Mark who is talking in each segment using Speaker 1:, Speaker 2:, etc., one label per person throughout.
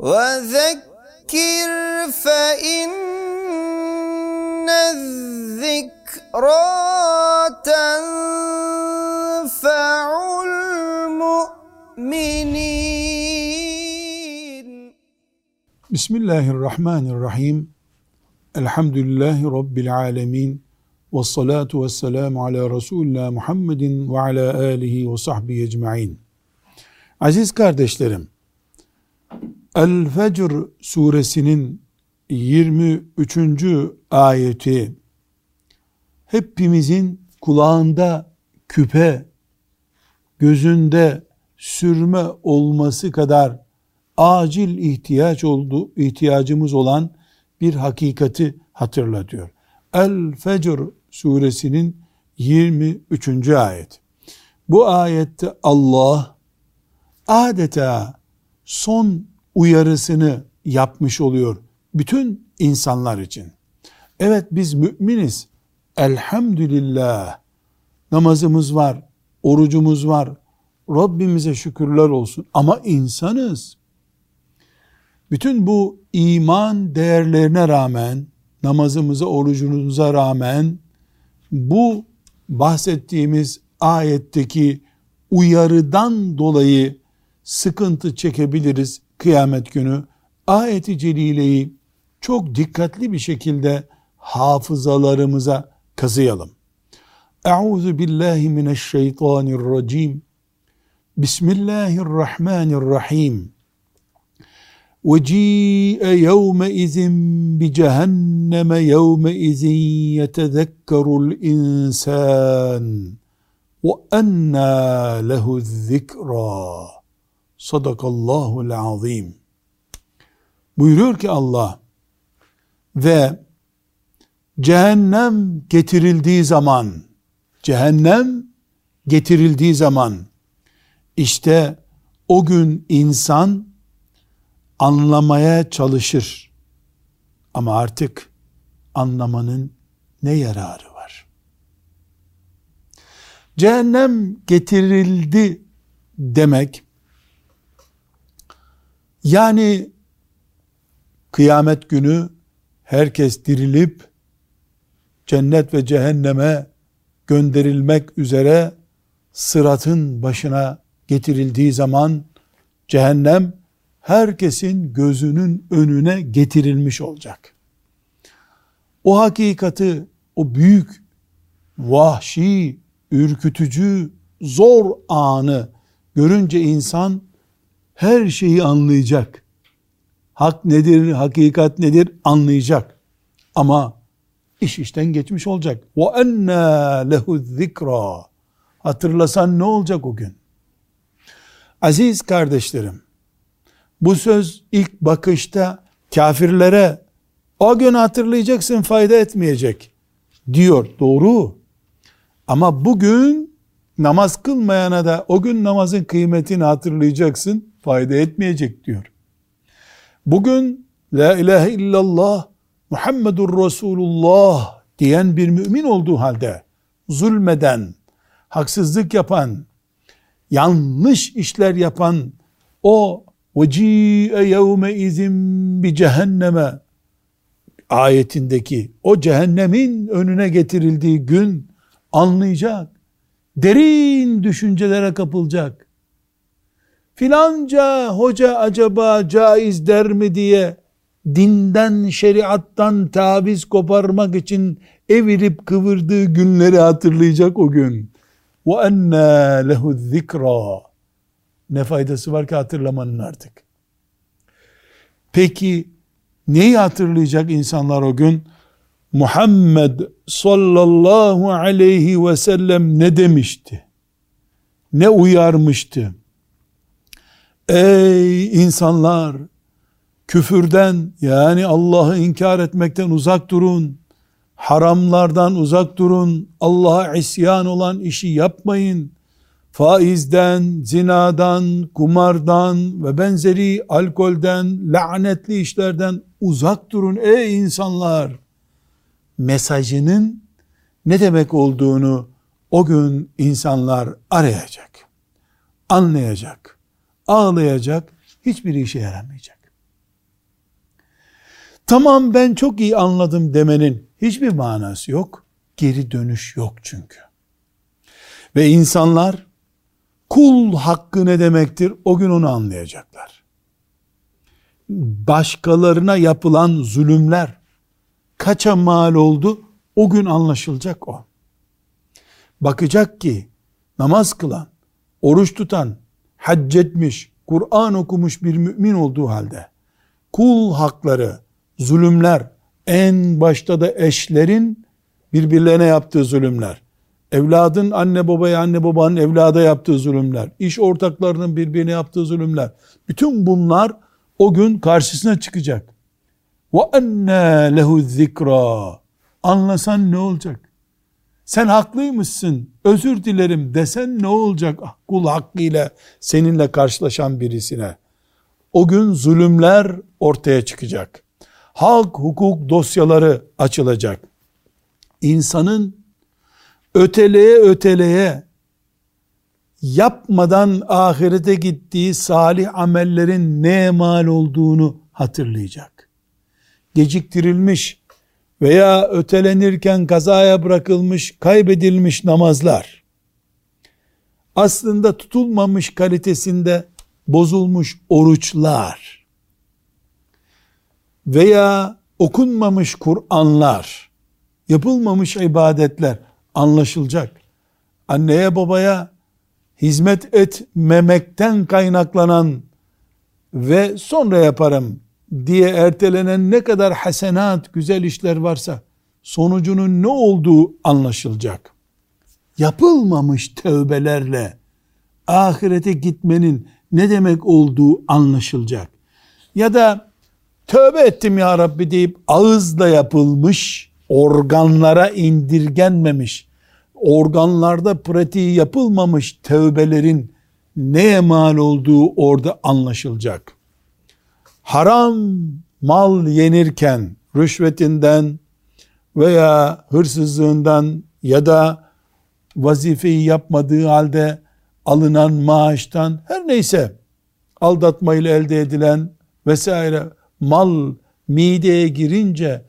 Speaker 1: وذكر فإن الذكرى تنفع المؤمنين
Speaker 2: Bismillahirrahmanirrahim. Elhamdülillahi Rabbil alemin. Ve salatu ve selamu ala Resulullah Muhammedin ve ala alihi ve sahbihi ecma'in. Aziz kardeşlerim, El Fecr suresinin 23. ayeti hepimizin kulağında küpe, gözünde sürme olması kadar acil ihtiyaç oldu, ihtiyacımız olan bir hakikati hatırlatıyor. El Fecr suresinin 23. ayet. Bu ayette Allah adeta son uyarısını yapmış oluyor bütün insanlar için. Evet biz müminiz. Elhamdülillah. Namazımız var, orucumuz var. Rabbimize şükürler olsun. Ama insanız. Bütün bu iman değerlerine rağmen, namazımıza, orucumuza rağmen bu bahsettiğimiz ayetteki uyarıdan dolayı sıkıntı çekebiliriz kıyamet günü. Ayeti celileyi çok dikkatli bir şekilde hafızalarımıza kazıyalım. Euzu billahi mineşşeytanirracim. Bismillahirrahmanirrahim. وجيء يومئذ بجهنم يومئذ يتذكر الإنسان وأنى له الذكرى Sadakallahul azim. Buyuruyor ki Allah ve cehennem getirildiği zaman cehennem getirildiği zaman işte o gün insan anlamaya çalışır. Ama artık anlamanın ne yararı var? Cehennem getirildi demek yani kıyamet günü herkes dirilip cennet ve cehenneme gönderilmek üzere sıratın başına getirildiği zaman cehennem herkesin gözünün önüne getirilmiş olacak. O hakikati, o büyük, vahşi, ürkütücü, zor anı görünce insan her şeyi anlayacak. Hak nedir, hakikat nedir anlayacak. Ama iş işten geçmiş olacak. Enna lehu zikra. Hatırlasan ne olacak o gün? Aziz kardeşlerim, bu söz ilk bakışta kafirlere o gün hatırlayacaksın fayda etmeyecek diyor. Doğru. Ama bugün namaz kılmayana da o gün namazın kıymetini hatırlayacaksın fayda etmeyecek diyor. Bugün La ilahe illallah Muhammedur Resulullah diyen bir mümin olduğu halde zulmeden, haksızlık yapan, yanlış işler yapan o وَجِيءَ يَوْمَ اِذٍ بِجَهَنَّمَ ayetindeki o cehennemin önüne getirildiği gün anlayacak. Derin düşüncelere kapılacak. Filanca hoca acaba caiz der mi diye dinden, şeriattan taviz koparmak için evirip kıvırdığı günleri hatırlayacak o gün. وَاَنَّا لَهُ الذِّكْرَى ne faydası var ki hatırlamanın artık? Peki neyi hatırlayacak insanlar o gün? Muhammed sallallahu aleyhi ve sellem ne demişti? Ne uyarmıştı? Ey insanlar! Küfürden yani Allah'ı inkar etmekten uzak durun. Haramlardan uzak durun. Allah'a isyan olan işi yapmayın faizden, zinadan, kumardan ve benzeri alkolden, lanetli işlerden uzak durun ey insanlar. Mesajının ne demek olduğunu o gün insanlar arayacak, anlayacak, ağlayacak, hiçbir işe yaramayacak. tamam ben çok iyi anladım demenin hiçbir manası yok. Geri dönüş yok çünkü. Ve insanlar kul hakkı ne demektir o gün onu anlayacaklar. Başkalarına yapılan zulümler kaça mal oldu o gün anlaşılacak o. Bakacak ki namaz kılan, oruç tutan, hac etmiş, Kur'an okumuş bir mümin olduğu halde kul hakları, zulümler, en başta da eşlerin birbirlerine yaptığı zulümler, evladın anne babaya, anne babanın evlada yaptığı zulümler, iş ortaklarının birbirine yaptığı zulümler, bütün bunlar o gün karşısına çıkacak. Enne lehu zikra. Anlasan ne olacak? Sen haklıymışsın, özür dilerim desen ne olacak? Ah, kul hakkıyla seninle karşılaşan birisine. O gün zulümler ortaya çıkacak. Halk hukuk dosyaları açılacak. İnsanın öteleye öteleye yapmadan ahirete gittiği salih amellerin ne mal olduğunu hatırlayacak. Geciktirilmiş veya ötelenirken kazaya bırakılmış, kaybedilmiş namazlar, aslında tutulmamış kalitesinde bozulmuş oruçlar veya okunmamış Kur'anlar, yapılmamış ibadetler anlaşılacak. Anneye babaya hizmet etmemekten kaynaklanan ve sonra yaparım diye ertelenen ne kadar hasenat, güzel işler varsa sonucunun ne olduğu anlaşılacak. Yapılmamış tövbelerle ahirete gitmenin ne demek olduğu anlaşılacak. Ya da tövbe ettim ya Rabbi deyip ağızla yapılmış, organlara indirgenmemiş, organlarda pratiği yapılmamış tövbelerin neye mal olduğu orada anlaşılacak. Haram mal yenirken rüşvetinden veya hırsızlığından ya da vazifeyi yapmadığı halde alınan maaştan her neyse aldatmayla elde edilen vesaire mal mideye girince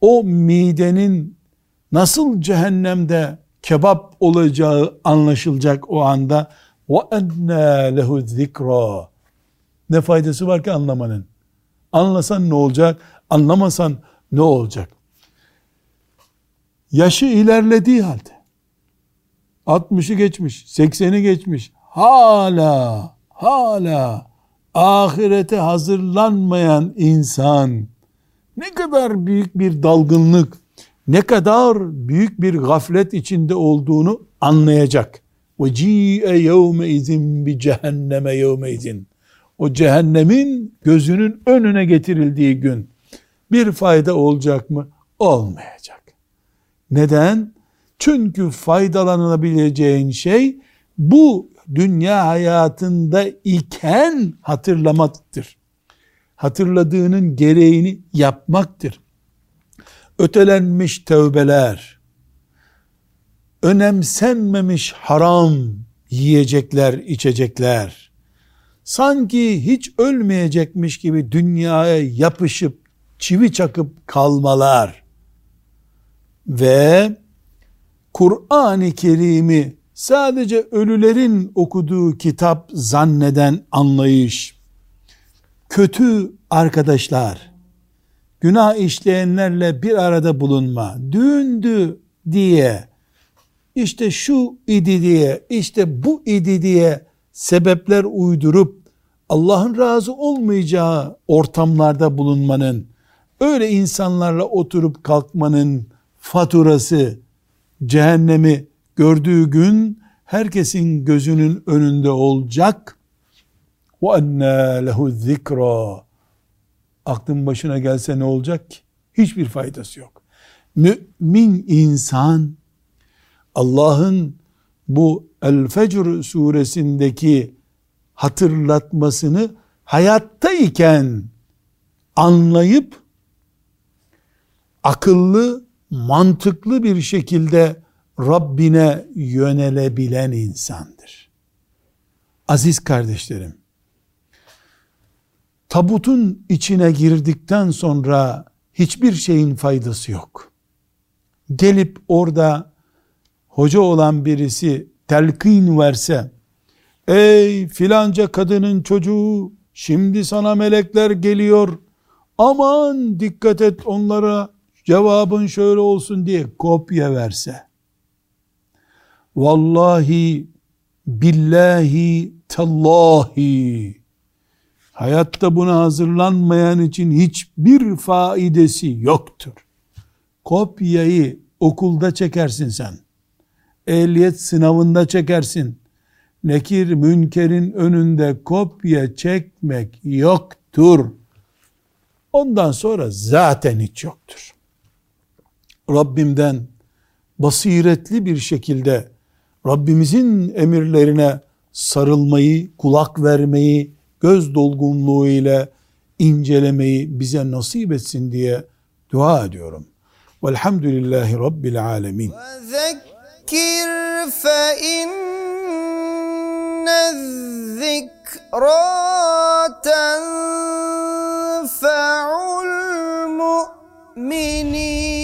Speaker 2: o midenin nasıl cehennemde kebap olacağı anlaşılacak o anda. Ve enne lehu zikra ne faydası var ki anlamanın anlasan ne olacak anlamasan ne olacak yaşı ilerlediği halde 60'ı geçmiş, 80'i geçmiş. Hala, hala ahirete hazırlanmayan insan ne kadar büyük bir dalgınlık, ne kadar büyük bir gaflet içinde olduğunu anlayacak. Ve ci'e yevme izin bi cehenneme yevme izin. O cehennemin gözünün önüne getirildiği gün bir fayda olacak mı? Olmayacak. Neden? Çünkü faydalanabileceğin şey bu dünya hayatında iken hatırlamaktır. Hatırladığının gereğini yapmaktır. Ötelenmiş tövbeler, önemsenmemiş haram yiyecekler, içecekler, sanki hiç ölmeyecekmiş gibi dünyaya yapışıp çivi çakıp kalmalar. Ve Kur'an-ı Kerim'i sadece ölülerin okuduğu kitap zanneden anlayış, kötü arkadaşlar, günah işleyenlerle bir arada bulunma, düğündü diye, işte şu idi diye, işte bu idi diye sebepler uydurup Allah'ın razı olmayacağı ortamlarda bulunmanın, öyle insanlarla oturup kalkmanın faturası cehennemi gördüğü gün herkesin gözünün önünde olacak. Enne lehu zikra. Aklın başına gelse ne olacak ki? Hiçbir faydası yok. Mümin insan Allah'ın bu El Fecr suresindeki hatırlatmasını hayattayken anlayıp akıllı mantıklı bir şekilde Rabbine yönelebilen insandır. Aziz kardeşlerim, tabutun içine girdikten sonra hiçbir şeyin faydası yok. Gelip orada hoca olan birisi telkin verse, ey filanca kadının çocuğu şimdi sana melekler geliyor, aman dikkat et onlara cevabın şöyle olsun diye kopya verse, vallahi billahi tallahi hayatta buna hazırlanmayan için hiçbir faidesi yoktur. Kopyayı okulda çekersin sen. Ehliyet sınavında çekersin nekir münkerin önünde kopya çekmek yoktur. Ondan sonra zaten hiç yoktur. Rabbimden basiretli bir şekilde Rabbimizin emirlerine sarılmayı, kulak vermeyi, göz dolgunluğu ile incelemeyi bize nasip etsin diye dua ediyorum. Velhamdülillahi Rabbil alemin.
Speaker 1: Ve zekir fe in الذكرى تنفع المؤمنين.